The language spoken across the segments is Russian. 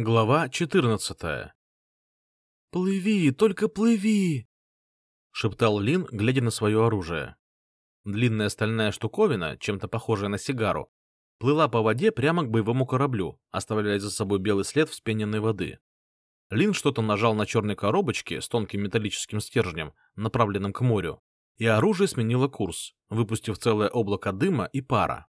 Глава 14 «Плыви, только плыви!» — шептал Лин, глядя на свое оружие. Длинная стальная штуковина, чем-то похожая на сигару, плыла по воде прямо к боевому кораблю, оставляя за собой белый след вспененной воды. Лин что-то нажал на черной коробочке с тонким металлическим стержнем, направленным к морю, и оружие сменило курс, выпустив целое облако дыма и пара.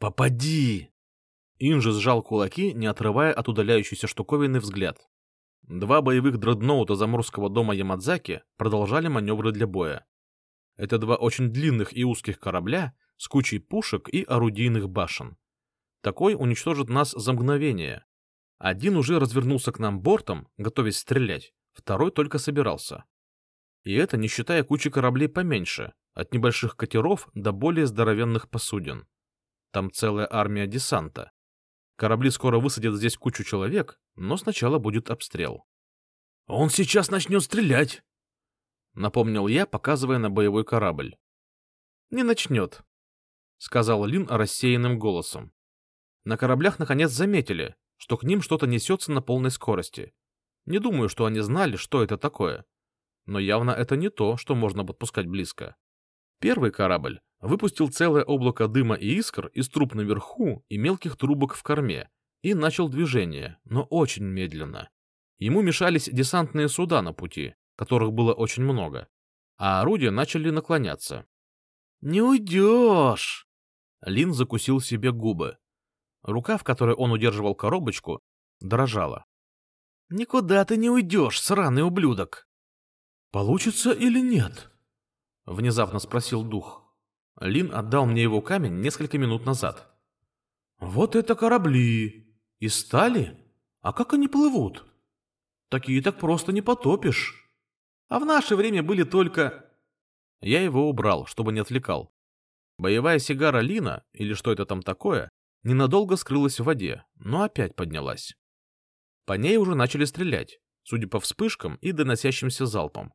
«Попади!» Инжи сжал кулаки, не отрывая от удаляющейся штуковины взгляд. Два боевых дредноута заморского дома Ямадзаки продолжали маневры для боя. Это два очень длинных и узких корабля с кучей пушек и орудийных башен. Такой уничтожит нас за мгновение. Один уже развернулся к нам бортом, готовясь стрелять, второй только собирался. И это не считая кучи кораблей поменьше, от небольших катеров до более здоровенных посудин. Там целая армия десанта. Корабли скоро высадят здесь кучу человек, но сначала будет обстрел. — Он сейчас начнет стрелять! — напомнил я, показывая на боевой корабль. — Не начнет, — сказал Лин рассеянным голосом. На кораблях наконец заметили, что к ним что-то несется на полной скорости. Не думаю, что они знали, что это такое. Но явно это не то, что можно подпускать близко. Первый корабль выпустил целое облако дыма и искр из труб наверху и мелких трубок в корме и начал движение, но очень медленно. Ему мешались десантные суда на пути, которых было очень много, а орудия начали наклоняться. «Не уйдешь!» Лин закусил себе губы. Рука, в которой он удерживал коробочку, дрожала. «Никуда ты не уйдешь, сраный ублюдок!» «Получится или нет?» — внезапно спросил дух. Лин отдал мне его камень несколько минут назад. «Вот это корабли! Из стали? А как они плывут? Такие так просто не потопишь. А в наше время были только...» Я его убрал, чтобы не отвлекал. Боевая сигара Лина, или что это там такое, ненадолго скрылась в воде, но опять поднялась. По ней уже начали стрелять, судя по вспышкам и доносящимся залпам.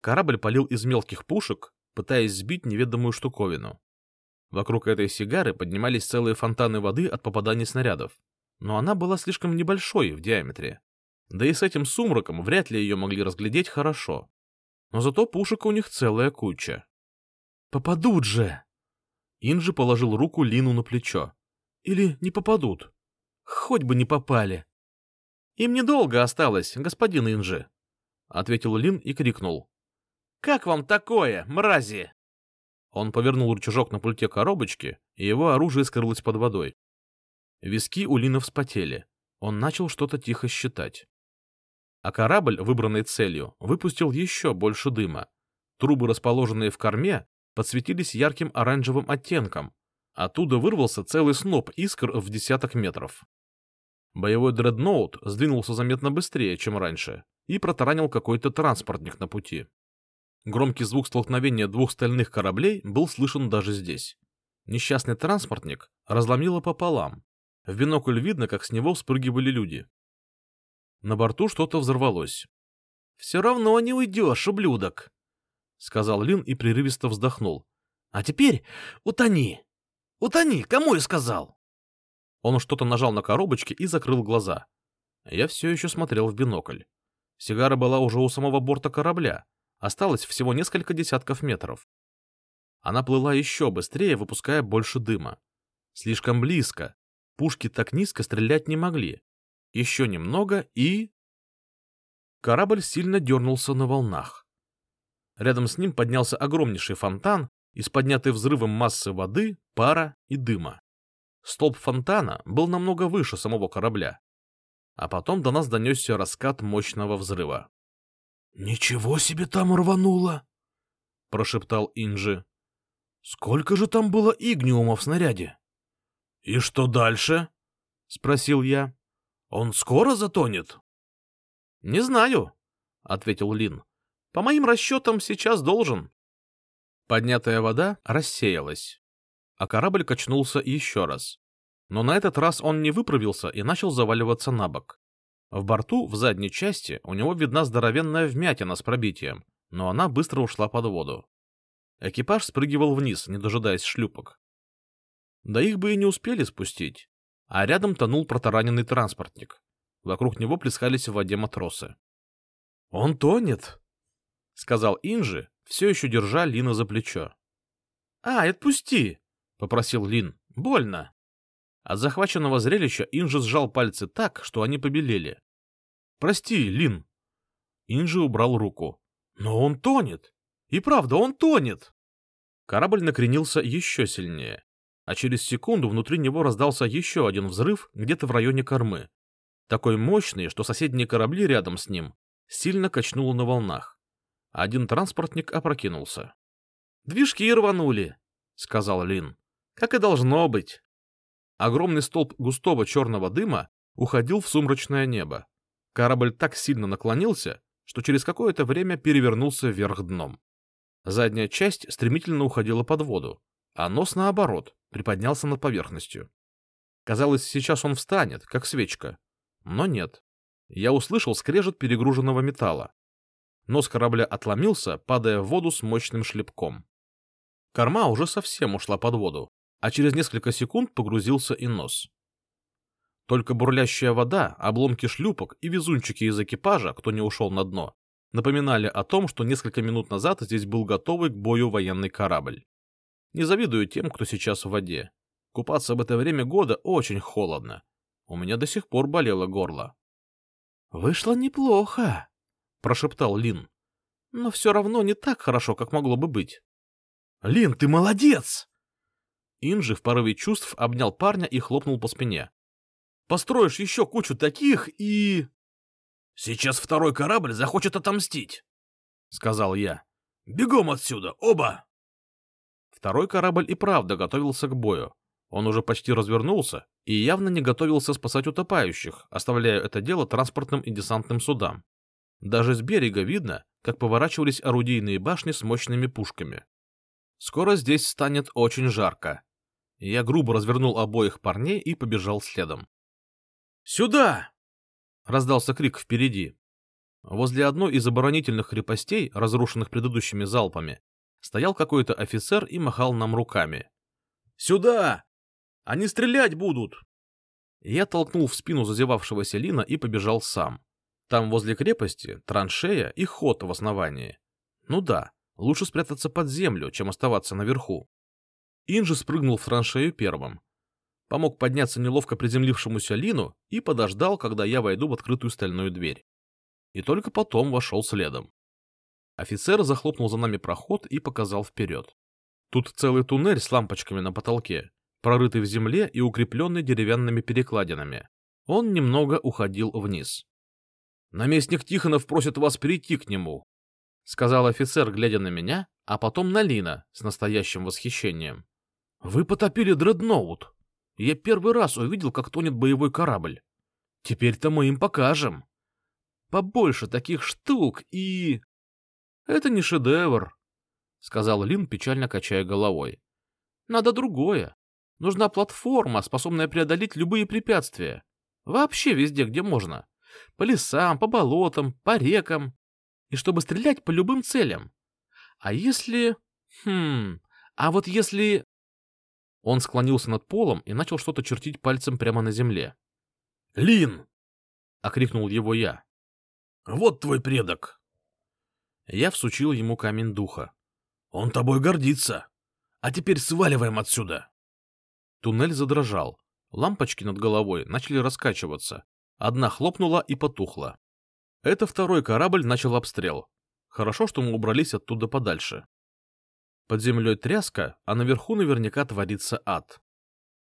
Корабль палил из мелких пушек, пытаясь сбить неведомую штуковину. Вокруг этой сигары поднимались целые фонтаны воды от попаданий снарядов, но она была слишком небольшой в диаметре. Да и с этим сумраком вряд ли ее могли разглядеть хорошо. Но зато пушек у них целая куча. «Попадут же!» Инжи положил руку Лину на плечо. «Или не попадут? Хоть бы не попали!» «Им недолго осталось, господин Инжи», — ответил Лин и крикнул. Как вам такое, мрази? Он повернул рычажок на пульте коробочки, и его оружие скрылось под водой. Виски у Лина вспотели. Он начал что-то тихо считать. А корабль, выбранный целью, выпустил еще больше дыма. Трубы, расположенные в корме, подсветились ярким оранжевым оттенком. Оттуда вырвался целый сноп искр в десяток метров. Боевой дредноут сдвинулся заметно быстрее, чем раньше, и протаранил какой-то транспортник на пути. Громкий звук столкновения двух стальных кораблей был слышен даже здесь. Несчастный транспортник разломило пополам. В бинокль видно, как с него спрыгивали люди. На борту что-то взорвалось. — Все равно не уйдешь, ублюдок! — сказал Лин и прерывисто вздохнул. — А теперь утони! Утони! Кому я сказал? Он что-то нажал на коробочке и закрыл глаза. Я все еще смотрел в бинокль. Сигара была уже у самого борта корабля, Осталось всего несколько десятков метров. Она плыла еще быстрее, выпуская больше дыма. Слишком близко. Пушки так низко стрелять не могли. Еще немного и... Корабль сильно дернулся на волнах. Рядом с ним поднялся огромнейший фонтан из поднятой взрывом массы воды, пара и дыма. Столб фонтана был намного выше самого корабля. А потом до нас донесся раскат мощного взрыва. «Ничего себе там рвануло!» — прошептал Инджи. «Сколько же там было игниума в снаряде?» «И что дальше?» — спросил я. «Он скоро затонет?» «Не знаю», — ответил Лин. «По моим расчетам, сейчас должен». Поднятая вода рассеялась, а корабль качнулся еще раз. Но на этот раз он не выправился и начал заваливаться на бок. В борту, в задней части, у него видна здоровенная вмятина с пробитием, но она быстро ушла под воду. Экипаж спрыгивал вниз, не дожидаясь шлюпок. Да их бы и не успели спустить. А рядом тонул протараненный транспортник. Вокруг него плескались в воде матросы. — Он тонет, — сказал Инжи, все еще держа Лина за плечо. — А, отпусти, — попросил Лин. — Больно. От захваченного зрелища Инжи сжал пальцы так, что они побелели. — Прости, Лин. Инжи убрал руку. — Но он тонет. И правда, он тонет. Корабль накренился еще сильнее, а через секунду внутри него раздался еще один взрыв где-то в районе кормы. Такой мощный, что соседние корабли рядом с ним сильно качнуло на волнах. Один транспортник опрокинулся. «Движки рванули», — сказал Лин. «Как и должно быть». Огромный столб густого черного дыма уходил в сумрачное небо. Корабль так сильно наклонился, что через какое-то время перевернулся вверх дном. Задняя часть стремительно уходила под воду, а нос, наоборот, приподнялся над поверхностью. Казалось, сейчас он встанет, как свечка. Но нет. Я услышал скрежет перегруженного металла. Нос корабля отломился, падая в воду с мощным шлепком. Корма уже совсем ушла под воду, а через несколько секунд погрузился и нос. Только бурлящая вода, обломки шлюпок и везунчики из экипажа, кто не ушел на дно, напоминали о том, что несколько минут назад здесь был готовый к бою военный корабль. Не завидую тем, кто сейчас в воде. Купаться в это время года очень холодно. У меня до сих пор болело горло. — Вышло неплохо, — прошептал Лин. — Но все равно не так хорошо, как могло бы быть. — Лин, ты молодец! Инжи в порыве чувств обнял парня и хлопнул по спине. — Построишь еще кучу таких и... Сейчас второй корабль захочет отомстить, — сказал я. — Бегом отсюда, оба! Второй корабль и правда готовился к бою. Он уже почти развернулся и явно не готовился спасать утопающих, оставляя это дело транспортным и десантным судам. Даже с берега видно, как поворачивались орудийные башни с мощными пушками. Скоро здесь станет очень жарко. Я грубо развернул обоих парней и побежал следом. «Сюда!» Раздался крик впереди. Возле одной из оборонительных крепостей, разрушенных предыдущими залпами, стоял какой-то офицер и махал нам руками. «Сюда! Они стрелять будут!» Я толкнул в спину зазевавшегося Лина и побежал сам. Там возле крепости траншея и ход в основании. Ну да, лучше спрятаться под землю, чем оставаться наверху. Инжи спрыгнул в траншею первым, помог подняться неловко приземлившемуся Лину и подождал, когда я войду в открытую стальную дверь. И только потом вошел следом. Офицер захлопнул за нами проход и показал вперед. Тут целый туннель с лампочками на потолке, прорытый в земле и укрепленный деревянными перекладинами. Он немного уходил вниз. «Наместник Тихонов просит вас перейти к нему», — сказал офицер, глядя на меня, а потом на Лина с настоящим восхищением. «Вы потопили дредноут», я первый раз увидел, как тонет боевой корабль. Теперь-то мы им покажем. Побольше таких штук и... Это не шедевр, — сказал Лин, печально качая головой. Надо другое. Нужна платформа, способная преодолеть любые препятствия. Вообще везде, где можно. По лесам, по болотам, по рекам. И чтобы стрелять по любым целям. А если... Хм... А вот если он склонился над полом и начал что-то чертить пальцем прямо на земле. «Лин!» — окрикнул его я. «Вот твой предок!» Я всучил ему камень духа. «Он тобой гордится! А теперь сваливаем отсюда!» Туннель задрожал. Лампочки над головой начали раскачиваться. Одна хлопнула и потухла. Это второй корабль начал обстрел. Хорошо, что мы убрались оттуда подальше. Под землей тряска, а наверху наверняка творится ад.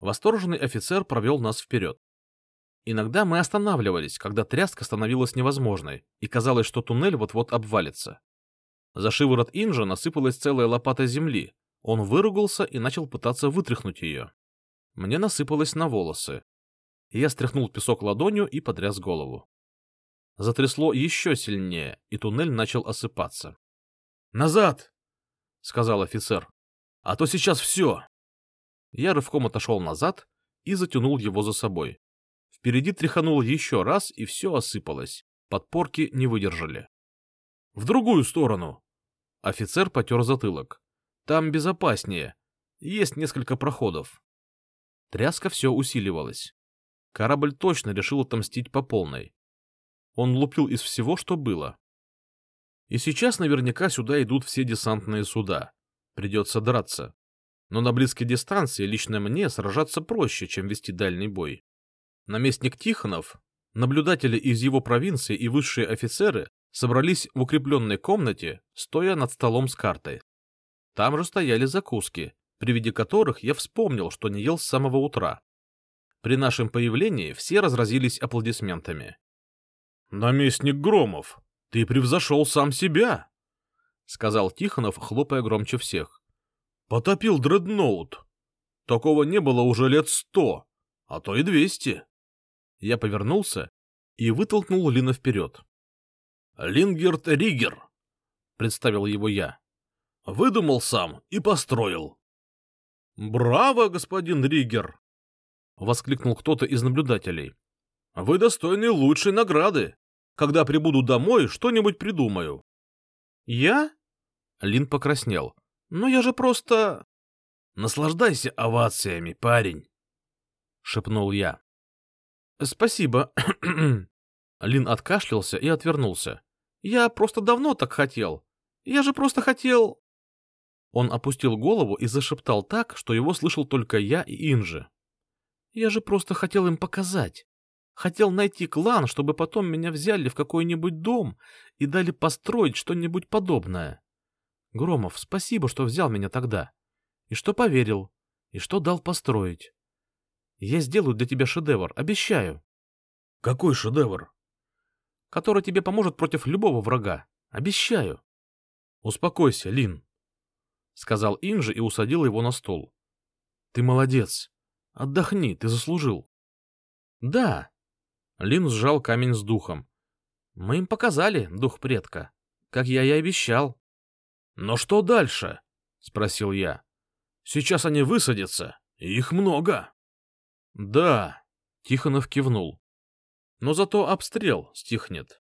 Восторженный офицер провел нас вперед. Иногда мы останавливались, когда тряска становилась невозможной, и казалось, что туннель вот-вот обвалится. За шиворот Инжа насыпалась целая лопата земли. Он выругался и начал пытаться вытряхнуть ее. Мне насыпалось на волосы. Я стряхнул песок ладонью и потряс голову. Затрясло еще сильнее, и туннель начал осыпаться. «Назад!» — сказал офицер. — А то сейчас все. Я рывком отошел назад и затянул его за собой. Впереди тряханул еще раз, и все осыпалось. Подпорки не выдержали. — В другую сторону! Офицер потер затылок. — Там безопаснее. Есть несколько проходов. Тряска все усиливалась. Корабль точно решил отомстить по полной. Он лупил из всего, что было. И сейчас наверняка сюда идут все десантные суда. Придется драться. Но на близкой дистанции лично мне сражаться проще, чем вести дальний бой. Наместник Тихонов, наблюдатели из его провинции и высшие офицеры собрались в укрепленной комнате, стоя над столом с картой. Там же стояли закуски, при виде которых я вспомнил, что не ел с самого утра. При нашем появлении все разразились аплодисментами. «Наместник Громов, ты превзошел сам себя!» — сказал Тихонов, хлопая громче всех. «Потопил дредноут. Такого не было уже лет сто, а то и двести». Я повернулся и вытолкнул Лина вперед. «Лингерт Ригер», — представил его я. «Выдумал сам и построил». «Браво, господин Ригер!» — воскликнул кто-то из наблюдателей. «Вы достойны лучшей награды. Когда прибуду домой, что-нибудь придумаю. Я? Лин покраснел. Но я же просто... Наслаждайся овациями, парень, шепнул я. Спасибо. Лин откашлялся и отвернулся. Я просто давно так хотел. Я же просто хотел... Он опустил голову и зашептал так, что его слышал только я и Инжи. Я же просто хотел им показать. Хотел найти клан, чтобы потом меня взяли в какой-нибудь дом и дали построить что-нибудь подобное. Громов, спасибо, что взял меня тогда. И что поверил, и что дал построить. Я сделаю для тебя шедевр, обещаю. Какой шедевр? Который тебе поможет против любого врага. Обещаю. Успокойся, Лин, — сказал Инжи и усадил его на стол. Ты молодец. Отдохни, ты заслужил. Да, Лин сжал камень с духом. Мы им показали дух предка, как я и обещал. — Но что дальше? — спросил я. — Сейчас они высадятся, их много. — Да, — Тихонов кивнул. — Но зато обстрел стихнет.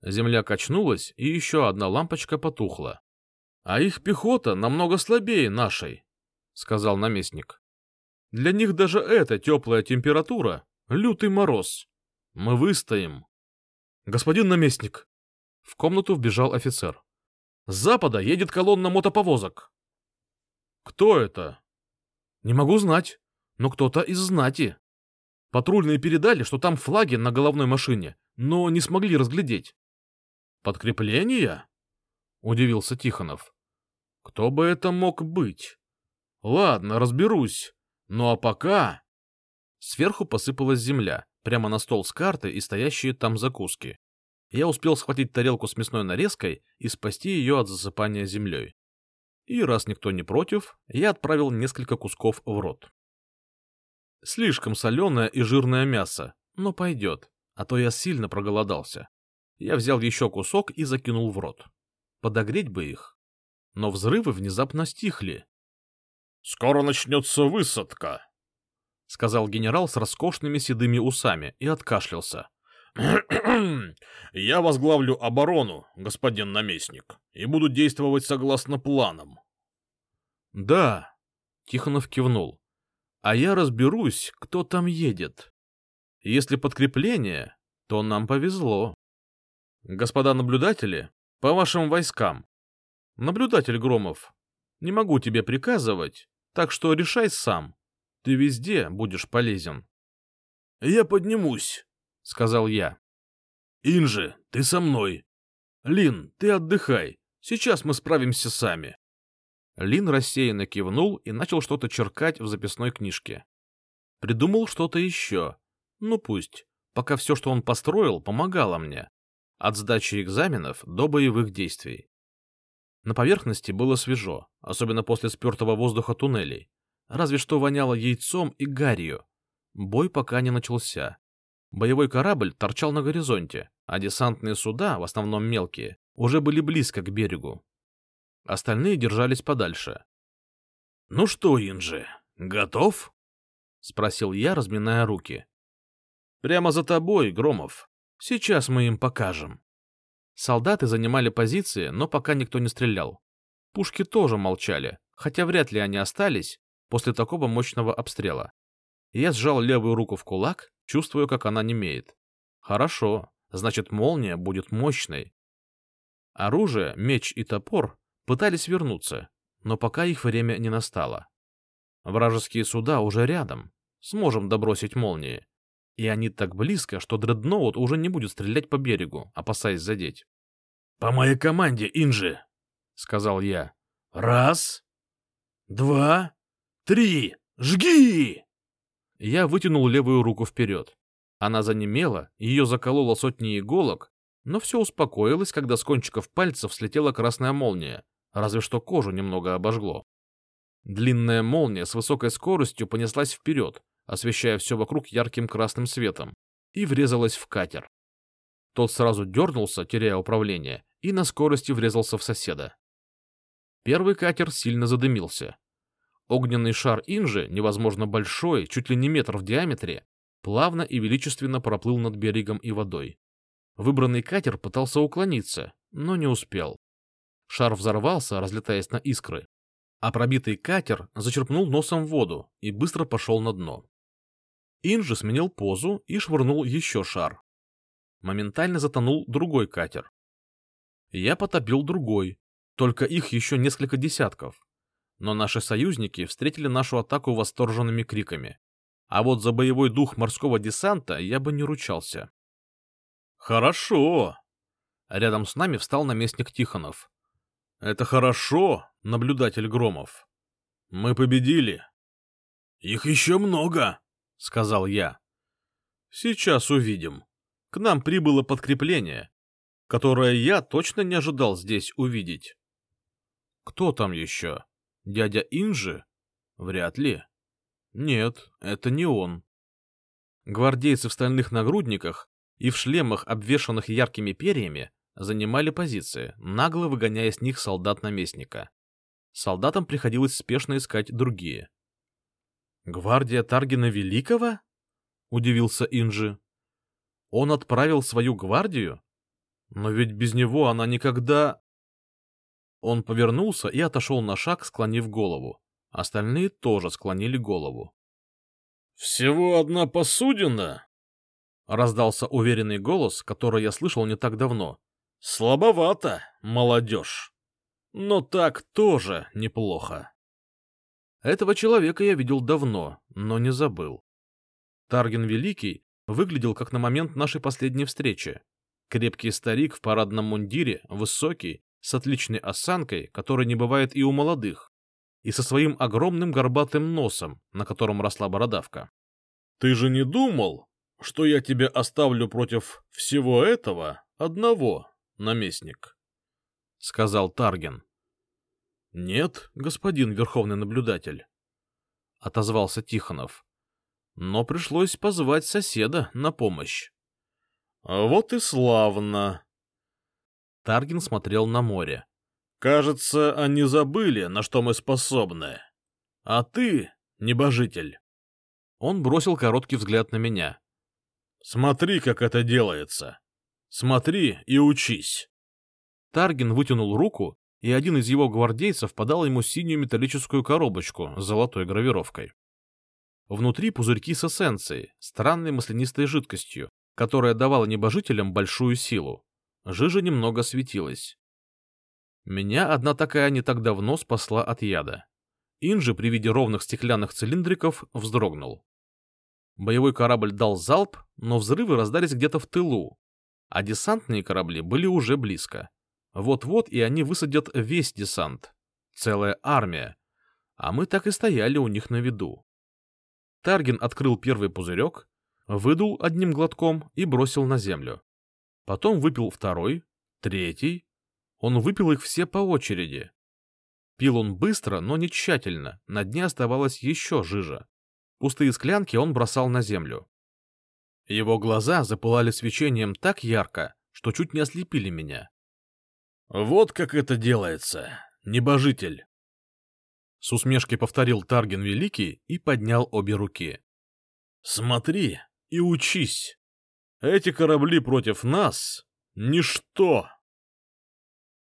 Земля качнулась, и еще одна лампочка потухла. — А их пехота намного слабее нашей, — сказал наместник. — Для них даже эта теплая температура — лютый мороз. Мы выстоим. Господин наместник. В комнату вбежал офицер. С запада едет колонна мотоповозок. Кто это? Не могу знать, но кто-то из знати. Патрульные передали, что там флаги на головной машине, но не смогли разглядеть. Подкрепление? Удивился Тихонов. Кто бы это мог быть? Ладно, разберусь. Ну а пока... Сверху посыпалась земля, прямо на стол с картой и стоящие там закуски. Я успел схватить тарелку с мясной нарезкой и спасти ее от засыпания землей. И раз никто не против, я отправил несколько кусков в рот. Слишком соленое и жирное мясо, но пойдет, а то я сильно проголодался. Я взял еще кусок и закинул в рот. Подогреть бы их. Но взрывы внезапно стихли. — Скоро начнется высадка, — сказал генерал с роскошными седыми усами и откашлялся. — Я возглавлю оборону, господин наместник, и буду действовать согласно планам. — Да, — Тихонов кивнул, — а я разберусь, кто там едет. Если подкрепление, то нам повезло. Господа наблюдатели, по вашим войскам. Наблюдатель Громов, не могу тебе приказывать, так что решай сам. Ты везде будешь полезен. — Я поднимусь, — сказал я. — Инжи, ты со мной. Лин, ты отдыхай. Сейчас мы справимся сами. Лин рассеянно кивнул и начал что-то черкать в записной книжке. Придумал что-то еще. Ну пусть, пока все, что он построил, помогало мне. От сдачи экзаменов до боевых действий. На поверхности было свежо, особенно после спертого воздуха туннелей разве что воняло яйцом и гарью. Бой пока не начался. Боевой корабль торчал на горизонте, а десантные суда, в основном мелкие, уже были близко к берегу. Остальные держались подальше. — Ну что, Инжи, готов? — спросил я, разминая руки. — Прямо за тобой, Громов. Сейчас мы им покажем. Солдаты занимали позиции, но пока никто не стрелял. Пушки тоже молчали, хотя вряд ли они остались, после такого мощного обстрела. Я сжал левую руку в кулак чувствуя, как она немеет. Хорошо, значит, молния будет мощной. Оружие, меч и топор пытались вернуться, но пока их время не настало. Вражеские суда уже рядом, сможем добросить молнии. И они так близко, что дредноут уже не будет стрелять по берегу, опасаясь задеть. — По моей команде, Инжи, — сказал я. — Раз, два, три, жги! Я вытянул левую руку вперед. Она занемела, ее закололо сотни иголок, но все успокоилось, когда с кончиков пальцев слетела красная молния, разве что кожу немного обожгло. Длинная молния с высокой скоростью понеслась вперед, освещая все вокруг ярким красным светом, и врезалась в катер. Тот сразу дернулся, теряя управление, и на скорости врезался в соседа. Первый катер сильно задымился. Огненный шар Инжи, невозможно большой, чуть ли не метр в диаметре, плавно и величественно проплыл над берегом и водой. Выбранный катер пытался уклониться, но не успел. Шар взорвался, разлетаясь на искры, а пробитый катер зачерпнул носом воду и быстро пошел на дно. Инжи сменил позу и швырнул еще шар. Моментально затонул другой катер. Я потопил другой, только их еще несколько десятков. Но наши союзники встретили нашу атаку восторженными криками. А вот за боевой дух морского десанта я бы не ручался. «Хорошо!» Рядом с нами встал наместник Тихонов. «Это хорошо, наблюдатель Громов. Мы победили». «Их еще много», — сказал я. «Сейчас увидим. К нам прибыло подкрепление, которое я точно не ожидал здесь увидеть». «Кто там еще? Дядя Инжи? Вряд ли». «Нет, это не он». Гвардейцы в стальных нагрудниках и в шлемах, обвешанных яркими перьями, занимали позиции, нагло выгоняя с них солдат наместника. Солдатам приходилось спешно искать другие. «Гвардия Таргина Великого?» — удивился Инжи. «Он отправил свою гвардию? Но ведь без него она никогда...» Он повернулся и отошел на шаг, склонив голову. Остальные тоже склонили голову. «Всего одна посудина?» — раздался уверенный голос, который я слышал не так давно. «Слабовато, молодежь. Но так тоже неплохо». Этого человека я видел давно, но не забыл. Тарген Великий выглядел как на момент нашей последней встречи. Крепкий старик в парадном мундире, высокий, с отличной осанкой, которой не бывает и у молодых, и со своим огромным горбатым носом, на котором росла бородавка. — Ты же не думал, что я тебя оставлю против всего этого одного, наместник? — сказал Тарген. — Нет, господин верховный наблюдатель, — отозвался Тихонов. Но пришлось позвать соседа на помощь. — Вот и славно. Тарген смотрел на море. — Кажется, они забыли, на что мы способны. А ты, небожитель. Он бросил короткий взгляд на меня. — Смотри, как это делается. Смотри и учись. Тарген вытянул руку и один из его гвардейцев подал ему синюю металлическую коробочку с золотой гравировкой. Внутри пузырьки с эссенцией, странной маслянистой жидкостью, которая давала небожителям большую силу. Жижа немного светилась. Меня одна такая не так давно спасла от яда. Инжи при виде ровных стеклянных цилиндриков вздрогнул. Боевой корабль дал залп, но взрывы раздались где-то в тылу, а десантные корабли были уже близко. Вот-вот и они высадят весь десант. Целая армия. А мы так и стояли у них на виду. Тарген открыл первый пузырек, выдул одним глотком и бросил на землю. Потом выпил второй, третий. Он выпил их все по очереди. Пил он быстро, но не тщательно, на дне оставалась еще жижа. Пустые склянки он бросал на землю. Его глаза запылали свечением так ярко, что чуть не ослепили меня. Вот как это делается, небожитель. С усмешкой повторил Тарген Великий и поднял обе руки. Смотри и учись. Эти корабли против нас — ничто.